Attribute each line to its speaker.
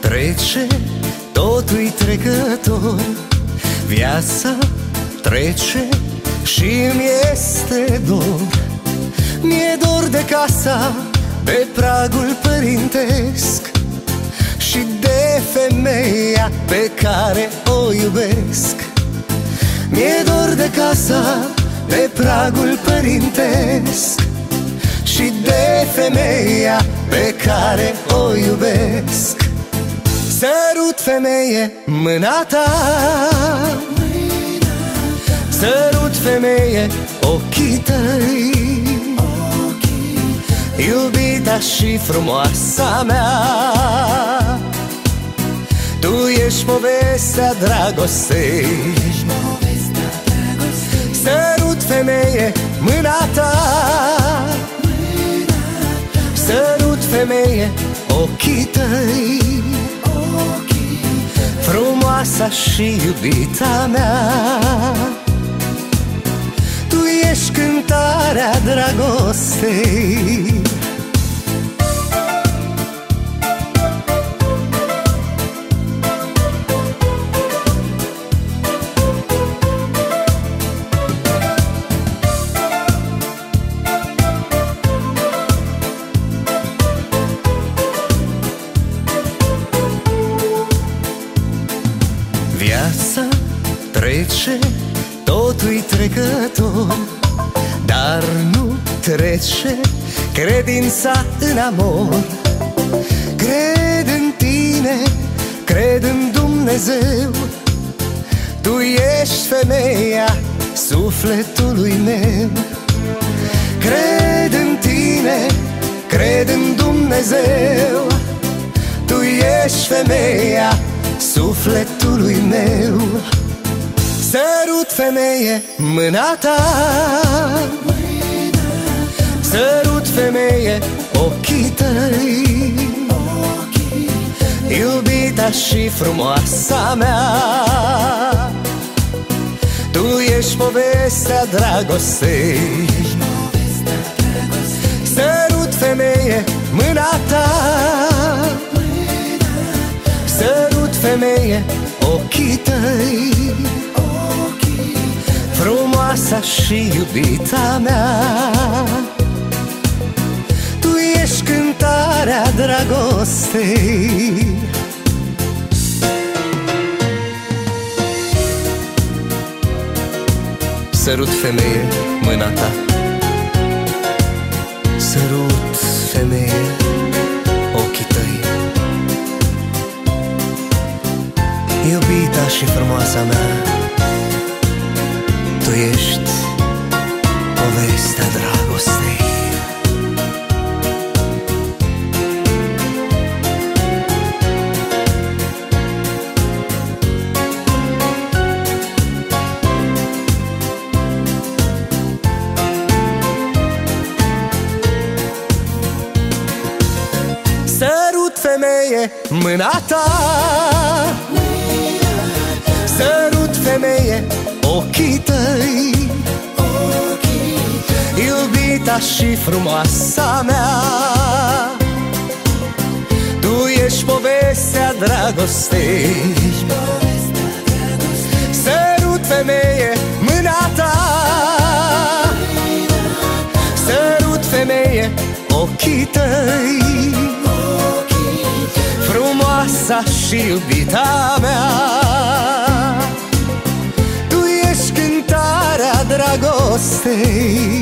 Speaker 1: trece, totul trecător. Viața trece și mi este dor. Mi-e dor de casa pe pragul părintesc Și de femeia pe care o iubesc. Mi-e dor de casa pe pragul părintesc Și de femeia pe care o iubesc. Sărut femeie mâna ta. Sărut femeie ochii tăi. Iubita și frumoasa mea. Tu ești povestea dragostei. Sărut femeie mâna ta femeie ochii tăi. Frumoasa și iubita mea. Tu ești cântarea dragostei trece, totul trecător. Dar nu trece credința în amor. Cred în tine, cred în Dumnezeu. Tu ești femeia sufletului meu. Cred în tine, cred în Dumnezeu. Tu ești femeia sufletului meu Sărut femeie mâna ta. Sărut femeie ochii tăi. Iubita și frumoasa mea. Tu ești povestea dragostei Frumoasa și iubita mea. Tu ești cântarea dragostei. Sărut femeie mâna ta. Sărut femeie ochii tăi. Iubita și frumoasa mea Tu ești povestea dragostei Sărut femeie mâna ta Sărut femeie ochii tăi. Iubita și frumoasa mea Tu ești povestea dragostei. Sărut femeie mâna ta. Sărut femeie ochii tăi. Frumoasa și iubita mea cântarea